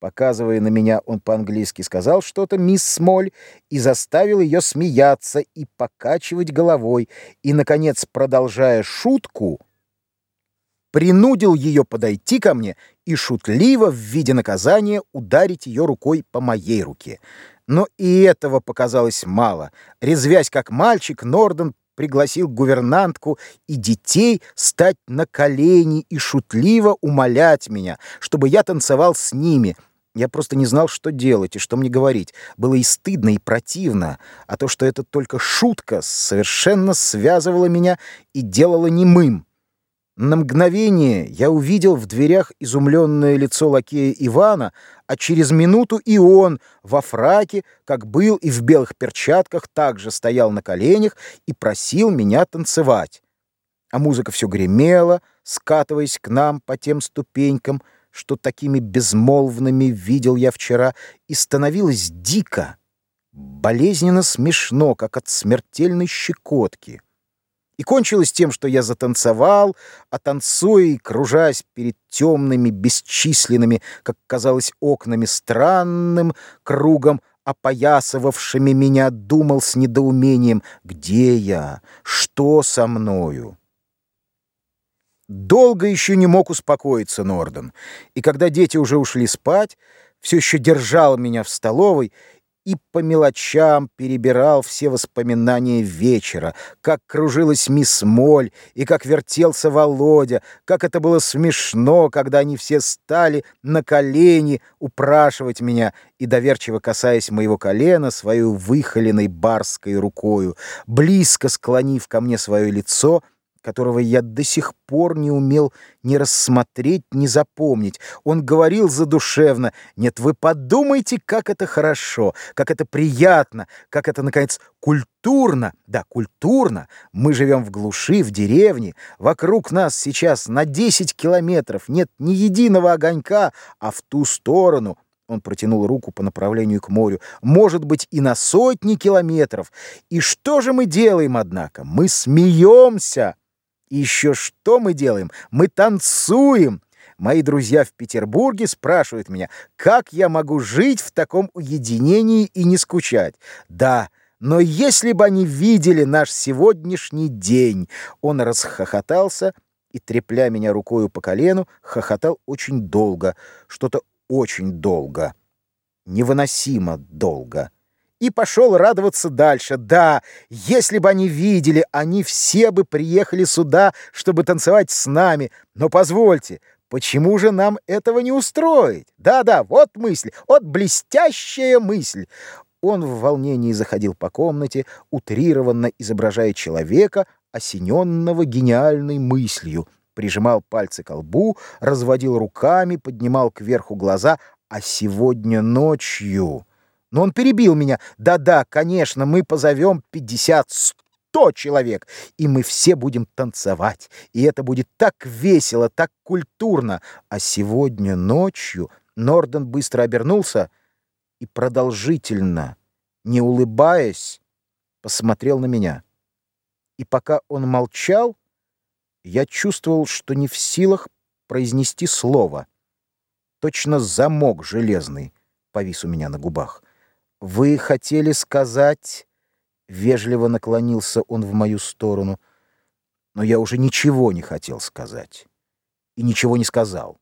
Показывая на меня, он по-английски сказал что-то мисс Смоль и заставил ее смеяться и покачивать головой, и, наконец, продолжая шутку, принудил ее подойти ко мне и шутливо в виде наказания ударить ее рукой по моей руке. Но и этого показалось мало. Резвясь как мальчик, Норден пригласил гувернантку и детей стать на колени и шутливо умолять меня, чтобы я танцевал с ними — я просто не знал, что делать и что мне говорить. Было и стыдно, и противно. А то, что это только шутка, совершенно связывало меня и делало немым. На мгновение я увидел в дверях изумленное лицо лакея Ивана, а через минуту и он во фраке, как был и в белых перчатках, также стоял на коленях и просил меня танцевать. А музыка все гремела, скатываясь к нам по тем ступенькам — что такими безмолвными видел я вчера, и становилось дико, болезненно смешно, как от смертельной щекотки. И кончилось тем, что я затанцевал, а танцуя и кружась перед темными, бесчисленными, как казалось, окнами странным кругом, опоясывавшими меня, думал с недоумением, где я, что со мною. Долго еще не мог успокоиться Норден, и когда дети уже ушли спать, все еще держал меня в столовой и по мелочам перебирал все воспоминания вечера, как кружилась мисс Моль и как вертелся Володя, как это было смешно, когда они все стали на колени упрашивать меня и, доверчиво касаясь моего колена своей выхоленной барской рукою, близко склонив ко мне свое лицо — которого я до сих пор не умел ни рассмотреть, ни запомнить. Он говорил задушевно, «Нет, вы подумайте, как это хорошо, как это приятно, как это, наконец, культурно». Да, культурно. Мы живем в глуши, в деревне. Вокруг нас сейчас на 10 километров нет ни единого огонька, а в ту сторону он протянул руку по направлению к морю. Может быть, и на сотни километров. И что же мы делаем, однако? Мы смеемся. И еще что мы делаем? Мы танцуем. Мои друзья в Петербурге спрашивают меня, как я могу жить в таком уединении и не скучать. Да, но если бы они видели наш сегодняшний день, он расхохотался и, трепля меня рукою по колену, хохотал очень долго, что-то очень долго, невыносимо долго и пошел радоваться дальше. Да, если бы они видели, они все бы приехали сюда, чтобы танцевать с нами. Но позвольте, почему же нам этого не устроить? Да-да, вот мысль, вот блестящая мысль. Он в волнении заходил по комнате, утрированно изображая человека, осененного гениальной мыслью, прижимал пальцы к лбу, разводил руками, поднимал кверху глаза, а сегодня ночью... Но он перебил меня. Да-да, конечно, мы позовем пятьдесят, сто человек, и мы все будем танцевать. И это будет так весело, так культурно. А сегодня ночью Норден быстро обернулся и продолжительно, не улыбаясь, посмотрел на меня. И пока он молчал, я чувствовал, что не в силах произнести слово. Точно замок железный повис у меня на губах. «Вы хотели сказать...» — вежливо наклонился он в мою сторону. Но я уже ничего не хотел сказать. И ничего не сказал.